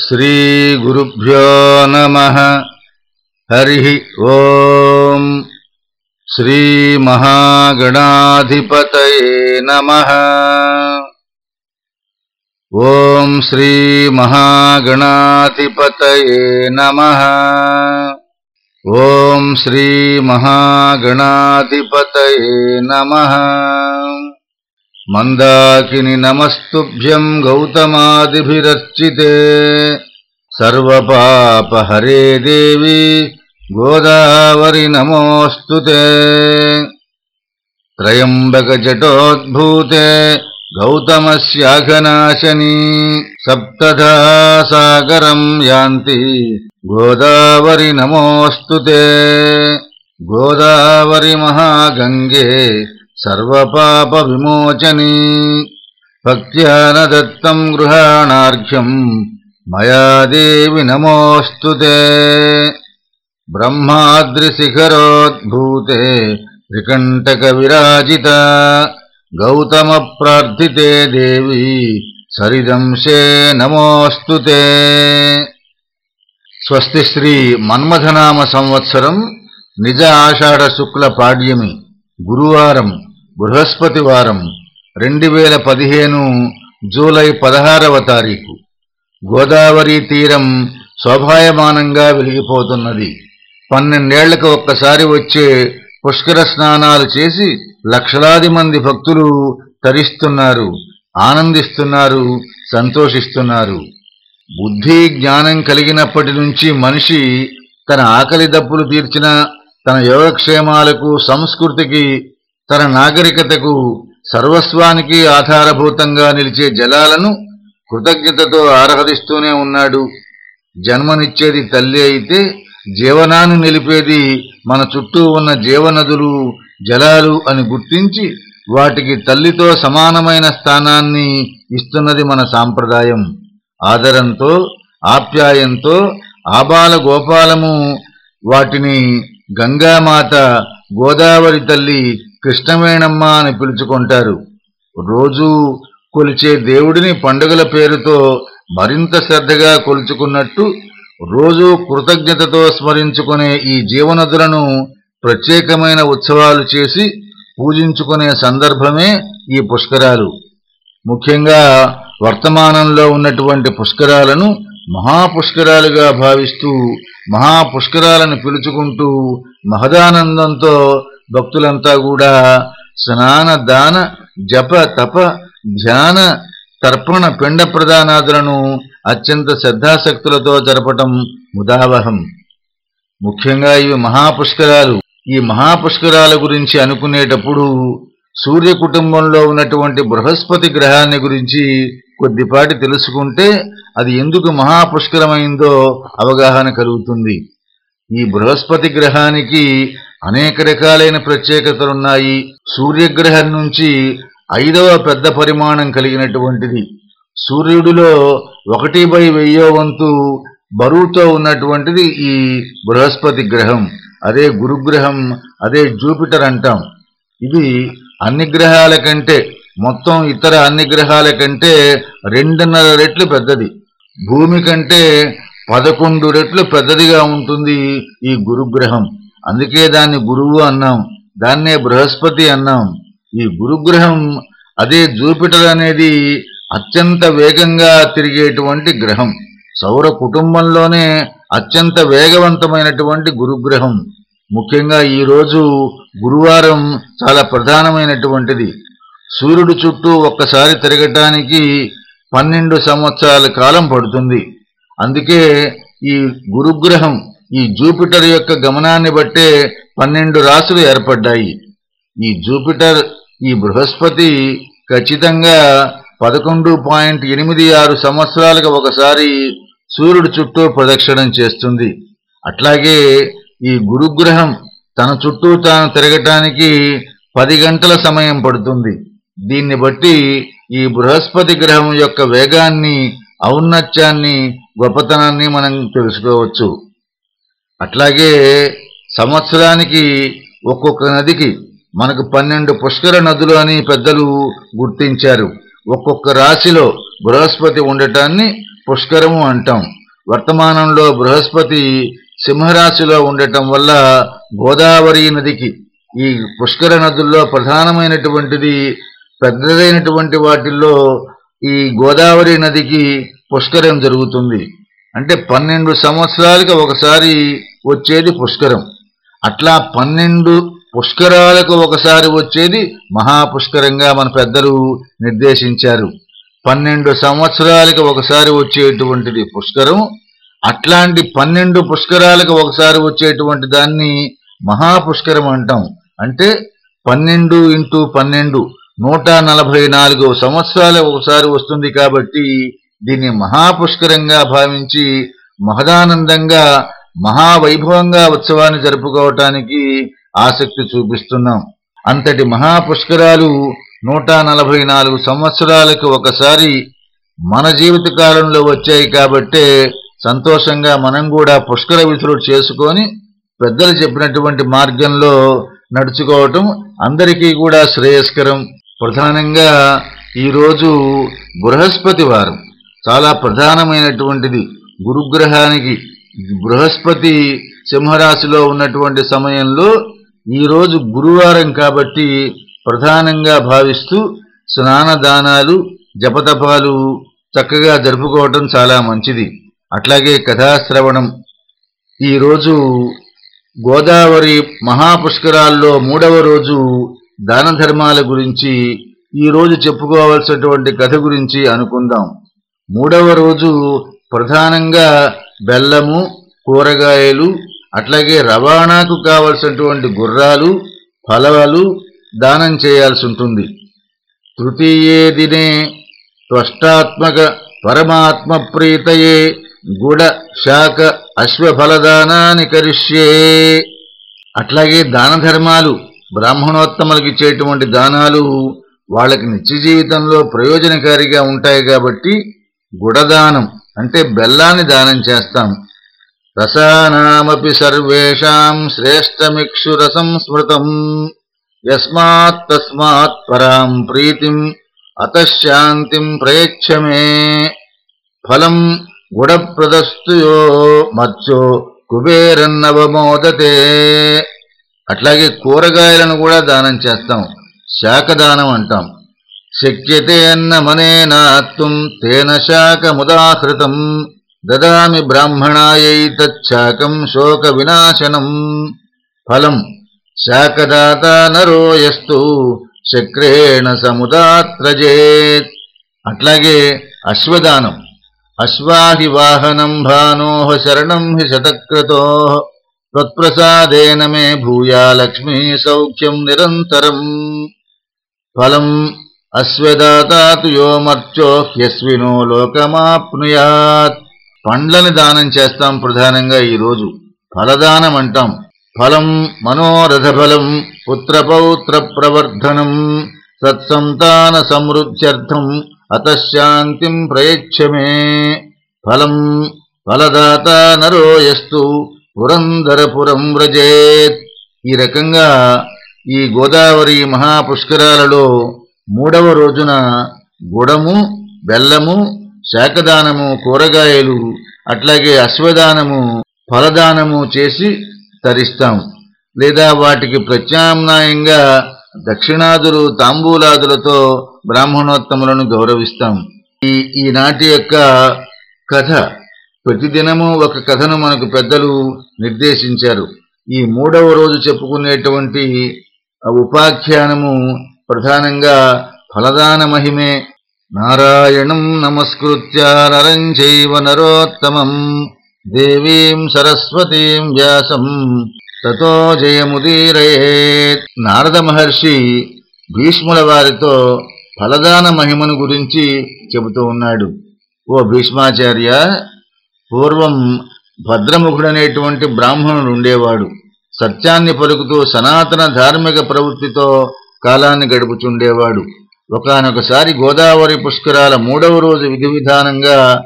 श्रीगुरुभ्यो नमः। हरिः ओम्। श्रीमहागणाधिपतये नमः। ॐ श्रीमहागणाधिपतये नमः। ॐ श्रीमहागणाधिपतये नमः मन्दाकिनि नमस्तुभ्यम् गौतमादिभिरर्चिते। सर्वपापहरे देवी गोदावरि नमोऽस्तु ते। त्र्यम्बकजटोद्भूते गौतमस्याघनाशनी सप्तधा सागरम् यान्ति गोदावरि नमोऽस्तु ते। गोदावरि महागङ्गे सर्वपापविमोचनी। भक्त्या न दत्तम् गृहाणार्घ्यम् मया देवि नमोऽस्तु ते। ब्रह्माद्रिशिखरोद्भूते त्रिकण्टकविराजिता। गौतमप्रार्थिते देवी सरिदंशे नमोऽस्तु ते। स्वस्ति श्रीमन्मथनामसंवत्सरम् निज आषाढशुक्लपाड्यमि गुरुवारम्। బృహస్పతి వారం రెండు వేల పదిహేను జూలై పదహారవ తారీఖు. గోదావరి తీరం శోభాయమానంగా వెలిగిపోతున్నది. పన్నెండేళ్ళకు ఒక్కసారి వచ్చే పుష్కర స్నానాలు చేసి లక్షలాది మంది భక్తులు తరిస్తున్నారు ఆనందిస్తున్నారు సంతోషిస్తున్నారు. బుద్ధి జ్ఞానం కలిగినప్పటి నుంచి మనిషి తన ఆకలి దప్పులు తీర్చిన తన యోగక్షేమాలకు సంస్కృతికి తన నాగరికతకు సర్వస్వానికి ఆధారభూతంగా నిలిచే జలాలను కృతజ్ఞతతో ఆరాధిస్తూనే ఉన్నాడు. జన్మనిచ్చేది తల్లి అయితే జీవనాన్ని నిలిపేది మన చుట్టూ ఉన్న జీవనదులు జలాలు అని గుర్తించి వాటికి తల్లితో సమానమైన స్థానాన్ని ఇస్తున్నది మన సాంప్రదాయం. ఆదరంతో ఆప్యాయంతో ఆబాల గోపాలము వాటిని గంగామాత గోదావరి తల్లి కృష్ణవేణమ్మ అని పిలుచుకుంటారు. రోజూ కొలిచే దేవుడిని పండుగల పేరుతో మరింత శ్రద్ధగా కొలుచుకున్నట్టు రోజూ కృతజ్ఞతతో స్మరించుకునే ఈ జీవనదులను ప్రత్యేకమైన ఉత్సవాలు చేసి పూజించుకునే సందర్భమే ఈ పుష్కరాలు. ముఖ్యంగా వర్తమానంలో ఉన్నటువంటి పుష్కరాలను మహాపుష్కరాలుగా భావిస్తూ మహాపుష్కరాలను పిలుచుకుంటూ మహదానందంతో భక్తులంతా కూడా స్నాన దాన జప తప ధ్యాన తర్పణ పిండ ప్రదానాదులను అత్యంత శ్రద్ధాశక్తులతో జరపటం ముదావహం. ముఖ్యంగా ఇవి మహాపుష్కరాలు. ఈ మహాపుష్కరాల గురించి అనుకునేటప్పుడు సూర్య కుటుంబంలో ఉన్నటువంటి బృహస్పతి గ్రహాన్ని గురించి కొద్దిపాటి తెలుసుకుంటే అది ఎందుకు మహాపుష్కరమైందో అవగాహన కలుగుతుంది. ఈ బృహస్పతి గ్రహానికి అనేక రకాలైన ప్రత్యేకతలున్నాయి. సూర్యగ్రహం నుంచి ఐదవ పెద్ద పరిమాణం కలిగినటువంటిది. సూర్యుడిలో ఒకటి బై వెయ్యో వంతు బరువుతో ఉన్నటువంటిది ఈ బృహస్పతి గ్రహం. అదే గురుగ్రహం అదే జూపిటర్ అంటాం. ఇది అన్ని గ్రహాల కంటే మొత్తం ఇతర అన్ని గ్రహాల కంటే రెండున్నర రెట్లు పెద్దది. భూమి కంటే పదకొండు రెట్లు పెద్దదిగా ఉంటుంది ఈ గురుగ్రహం. అందుకే దాన్ని గురువు అన్నాం. దాన్నే బృహస్పతి అన్నాం. ఈ గురుగ్రహం అదే జూపిటర్ అనేది అత్యంత వేగంగా తిరిగేటువంటి గ్రహం. సౌర కుటుంబంలోనే అత్యంత వేగవంతమైనటువంటి గురుగ్రహం. ముఖ్యంగా ఈరోజు గురువారం చాలా ప్రధానమైనటువంటిది. సూర్యుడు చుట్టూ ఒక్కసారి తిరగటానికి పన్నెండు సంవత్సరాల కాలం పడుతుంది. అందుకే ఈ గురుగ్రహం ఈ జూపిటర్ యొక్క గమనాన్ని బట్టే పన్నెండు రాసులు ఏర్పడ్డాయి. ఈ జూపిటర్ ఈ బృహస్పతి ఖచ్చితంగా పదకొండు పాయింట్ ఎనిమిది ఆరు సంవత్సరాలకు ఒకసారి సూర్యుడు చుట్టూ ప్రదక్షిణం చేస్తుంది. అట్లాగే ఈ గురుగ్రహం తన చుట్టూ తాను తిరగటానికి పది గంటల సమయం పడుతుంది. దీన్ని బట్టి ఈ బృహస్పతి గ్రహం యొక్క వేగాన్ని ఔన్నత్యాన్ని గొప్పతనాన్ని మనం తెలుసుకోవచ్చు. అట్లాగే సంవత్సరానికి ఒక్కొక్క నదికి మనకు పన్నెండు పుష్కర నదులు అని పెద్దలు గుర్తించారు. ఒక్కొక్క రాశిలో బృహస్పతి ఉండటాన్ని పుష్కరము అంటాం. వర్తమానంలో బృహస్పతి సింహరాశిలో ఉండటం వల్ల గోదావరి నదికి ఈ పుష్కర నదుల్లో ప్రధానమైనటువంటిది పెద్దదైనటువంటి వాటిల్లో ఈ గోదావరి నదికి పుష్కరం జరుగుతుంది. అంటే పన్నెండు సంవత్సరాలకి ఒకసారి వచ్చేది పుష్కరం. అట్లా పన్నెండు పుష్కరాలకు ఒకసారి వచ్చేది మహాపుష్కరంగా మన పెద్దలు నిర్దేశించారు. పన్నెండు సంవత్సరాలకు ఒకసారి వచ్చేటువంటిది పుష్కరం. అట్లాంటి పన్నెండు పుష్కరాలకు ఒకసారి వచ్చేటువంటి దాన్ని మహాపుష్కరం అంటాం. అంటే పన్నెండు ఇంటూ పన్నెండు నూట నలభై నాలుగు సంవత్సరాలకు ఒకసారి వస్తుంది కాబట్టి దీన్ని మహాపుష్కరంగా భావించి మహదానందంగా మహావైభవంగా ఉత్సవాన్ని జరుపుకోవటానికి ఆసక్తి చూపిస్తున్నాం. అంతటి మహాపుష్కరాలు నూట నలభై నాలుగు సంవత్సరాలకు ఒకసారి మన జీవిత కాలంలో వచ్చాయి కాబట్టే సంతోషంగా మనం కూడా పుష్కర విధులు చేసుకొని పెద్దలు చెప్పినటువంటి మార్గంలో నడుచుకోవటం అందరికీ కూడా శ్రేయస్కరం. ప్రధానంగా ఈరోజు బృహస్పతి వారం. చాలా ప్రధానమైనటువంటిది. గురుగ్రహానికి బృహస్పతి సింహరాశిలో ఉన్నటువంటి సమయంలో ఈరోజు గురువారం కాబట్టి ప్రధానంగా భావిస్తూ స్నానదానాలు జపతపాలు చక్కగా జరుపుకోవటం చాలా మంచిది. అట్లాగే కథాశ్రవణం. ఈరోజు గోదావరి మహాపుష్కరాల్లో మూడవ రోజు దాన ధర్మాల గురించి ఈరోజు చెప్పుకోవాల్సినటువంటి కథ గురించి అనుకుందాం. మూడవ రోజు ప్రధానంగా బెల్లము కూరగాయలు అట్లాగే రవాణాకు కావలసినటువంటి గుర్రాలు ఫలవలు దానం చేయాల్సి ఉంటుంది. తృతీయే దినే త్వష్టాత్మక పరమాత్మ ప్రీతయే గుడ శాఖ అశ్వఫలదానాన్ని కరిష్యే. అట్లాగే దాన ధర్మాలు బ్రాహ్మణోత్తములకు ఇచ్చేటువంటి దానాలు వాళ్ళకి నిత్య జీవితంలో ప్రయోజనకారిగా ఉంటాయి కాబట్టి గుడదానం అంటే బెల్లాన్ని దానం చేస్తాం. రసానామపి సర్వేషాం శ్రేష్టమిక్షురసం స్మృతం. యస్మాత్ తస్మాత్ పరాం ప్రీతిం అతశాంతిం ప్రయచ్చమే ఫలం గుడప్రదస్తుయో మత్స్యో కుబేరన్నవమోదతే అట్లాగే కూరగాయలను కూడా దానం చేస్తాం. శాఖదానం అంటాం. శక్యతే అన్నమనేనాత్తుం తేన శాకముదాహృతం దదామి బ్రాహ్మణాయైతచ్చాకం శోక వినాశనం ఫలం శాకదాత నరోయస్తు చక్రేణ సముదాత్రజేత్ అట్లాగే అశ్వదానం అశ్వాహి వాహనం భానోహ శరణం హి శతక్రతో త్వత్ప్రసాదేన మే భూయా లక్ష్మీ సౌఖ్యం నిరంతరం ఫలం అశ్వదాతాతు యో మర్చో హ్యస్వినో లోకమాప్నుయాత్. పండ్లని దానం చేస్తాం ప్రధానంగా ఈరోజు ఫలదానం అంటాం. ఫలం మనోరథ ఫలం పుత్రపౌత్ర ప్రవర్ధనం సత్సంతాన సమృద్ధ్యర్థం అతశాంతిం ప్రయచ్చమే ఫలం ఫలదాత నరోయస్తు పురంధరపురం వ్రజేత్. ఈ రకంగా ఈ గోదావరి మహాపుష్కరాలలో మూడవ రోజున గుడము బెల్లము శాఖదానము కూరగాయలు అట్లాగే అశ్వదానము ఫలదానము చేసి తరిస్తాం. లేదా వాటికి ప్రత్యామ్నాయంగా దక్షిణాదులు తాంబూలాదులతో బ్రాహ్మణోత్తములను గౌరవిస్తాం. ఈ ఈనాటి యొక్క కథ ప్రతిదినము ఒక కథను మనకు పెద్దలు నిర్దేశించారు. ఈ మూడవ రోజు చెప్పుకునేటువంటి ఉపాఖ్యానము ప్రధానంగా ఫలదాన మహిమే. నారాయణం నమస్కృత్య నరం చైవ నరోత్తమం. దేవీం సరస్వతీం వ్యాసం. తతో జయముదీరయేత్. నారద మహర్షి భీష్ముల వారితో ఫలదాన మహిమను గురించి చెబుతూ ఉన్నాడు. ఓ భీష్మాచార్య పూర్వం భద్రముఖుడనేటువంటి బ్రాహ్మణుడు ఉండేవాడు. సత్యాన్ని పలుకుతూ సనాతన ధార్మిక ప్రవృత్తితో కాలాన్ని గడుపుచుండేవాడు. ఒకనొకసారి గోదావరి పుష్కరాల మూడవ రోజు విధి విధానంగా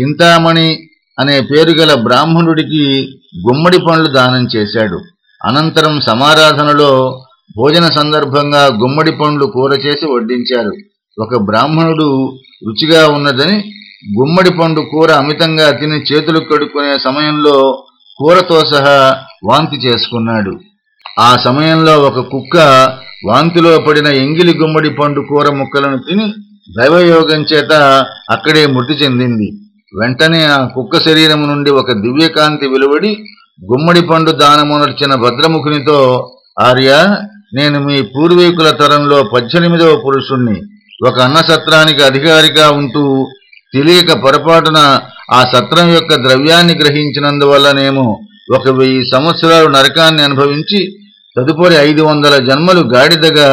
చింతామణి అనే పేరు గల బ్రాహ్మణుడికి గుమ్మడి పండ్లు దానం చేశాడు. అనంతరం సమారాధనలో భోజన సందర్భంగా గుమ్మడి పండ్లు కూర చేసి వడ్డించారు. ఒక బ్రాహ్మణుడు రుచిగా ఉన్నదని గుమ్మడి పండు కూర అమితంగా తిని చేతులు కడుక్కునే సమయంలో కూరతో సహా వాంతి చేసుకున్నాడు. ఆ సమయంలో ఒక కుక్క వాంతిలో పడిన ఎంగిలి గుమ్మడి పండు కూర ముక్కలను తిని దైవయోగం చేత అక్కడే మృతి చెందింది. వెంటనే ఆ కుక్క శరీరము నుండి ఒక దివ్యకాంతి వెలువడి గుమ్మడి పండు దానమునర్చిన భద్రముఖునితో ఆర్య నేను మీ పూర్వీకుల తరంలో పద్దెనిమిదవ పురుషుణ్ణి. ఒక అన్న సత్రానికి అధికారిగా ఉంటూ తెలియక పొరపాటున ఆ సత్రం యొక్క ద్రవ్యాన్ని గ్రహించినందువల్లనేమో ఒక వెయ్యి సంవత్సరాలు నరకాన్ని అనుభవించి తదుపరి ఐదు వందల జన్మలు గాడిదగా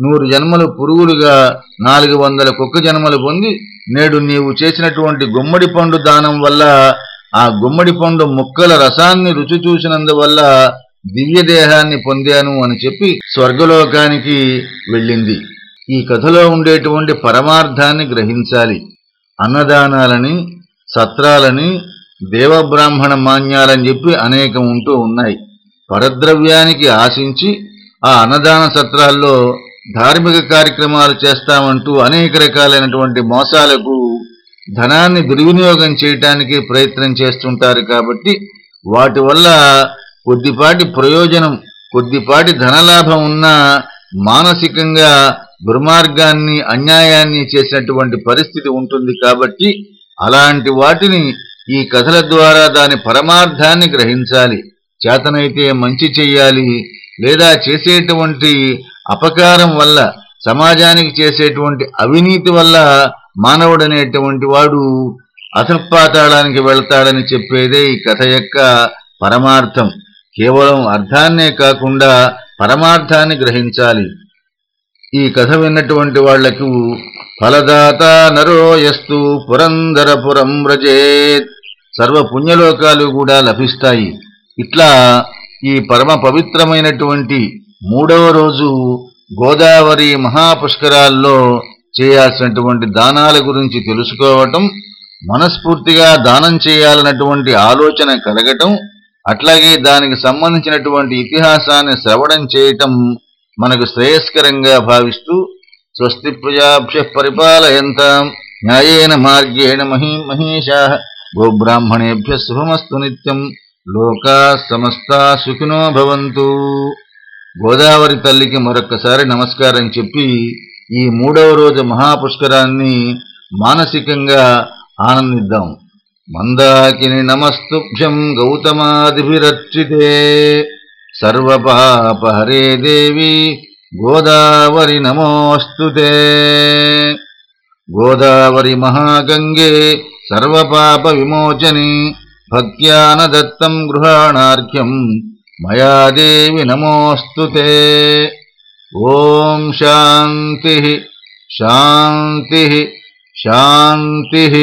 నూరు జన్మలు పురుగులుగా నాలుగు వందల కుక్క జన్మలు పొంది నేడు నీవు చేసినటువంటి గుమ్మడి పండు దానం వల్ల ఆ గుమ్మడి పండు ముక్కల రసాన్ని రుచి చూసినందువల్ల దివ్య దేహాన్ని పొందాను అని చెప్పి స్వర్గలోకానికి వెళ్ళింది. ఈ కథలో ఉండేటువంటి పరమార్థాన్ని గ్రహించాలి. అన్నదానాలని సత్రాలని దేవబ్రాహ్మణ మాన్యాలని చెప్పి అనేకం ఉంటూ ఉన్నాయి. పరద్రవ్యానికి ఆశించి ఆ అన్నదాన సత్రాల్లో ధార్మిక కార్యక్రమాలు చేస్తామంటూ అనేక రకాలైనటువంటి మోసాలకు ధనాన్ని దుర్వినియోగం చేయటానికి ప్రయత్నం చేస్తుంటారు కాబట్టి వాటి వల్ల కొద్దిపాటి ప్రయోజనం కొద్దిపాటి ధనలాభం ఉన్నా మానసికంగా దుర్మార్గాన్ని అన్యాయాన్ని చేసినటువంటి పరిస్థితి ఉంటుంది కాబట్టి అలాంటి వాటిని ఈ కథల ద్వారా దాని పరమార్థాన్ని గ్రహించాలి. చేతనైతే మంచి చెయ్యాలి లేదా చేసేటువంటి అపకారం వల్ల సమాజానికి చేసేటువంటి అవినీతి వల్ల మానవుడనేటువంటి వాడు అసత్పాతాళానికి వెళ్తాడని చెప్పేదే ఈ కథ యొక్క పరమార్థం. కేవలం అర్థాన్నే కాకుండా పరమార్థాన్ని గ్రహించాలి. ఈ కథ విన్నటువంటి వాళ్ళకు ఫలదాత నరోయస్తు పురంధరపురం వ్రజేత్. సర్వ పుణ్యలోకాలు కూడా లభిస్తాయి. ఇట్లా ఈ పరమ పవిత్రమైనటువంటి మూడవ రోజు గోదావరి మహాపుష్కరాల్లో చేయాల్సినటువంటి దానాల గురించి తెలుసుకోవటం మనస్ఫూర్తిగా దానం చేయాలన్నటువంటి ఆలోచన కలగటం అట్లాగే దానికి సంబంధించినటువంటి ఇతిహాసాన్ని శ్రవణం చేయటం మనకు శ్రేయస్కరంగా భావిస్తూ స్వస్తి ప్రజాభ్య పరిపాలయంత న్యాయేన మార్గేణ మహీ మహేషా గోబ్రాహ్మణేభ్య శుభమస్తు నిత్యం. లోకా సమస్తా సుఖినో భవంతు. గోదావరి తల్లికి మరొక్కసారి నమస్కారం చెప్పి ఈ మూడవ రోజు మహాపుష్కరాన్ని మానసికంగా ఆనందిద్దాం. మందాకిని నమస్తుభ్యం గౌతమాదిభిరర్చితే. సర్వపాపహరే దేవి గోదావరి నమోస్తుతే గోదావరి మహాగంగే సర్వపాప విమోచని. भक्त्या न दत्तम् गृहाणार्घ्यम् मया देवि नमोऽस्तु ते। ॐ शान्तिः शान्तिः शान्तिः।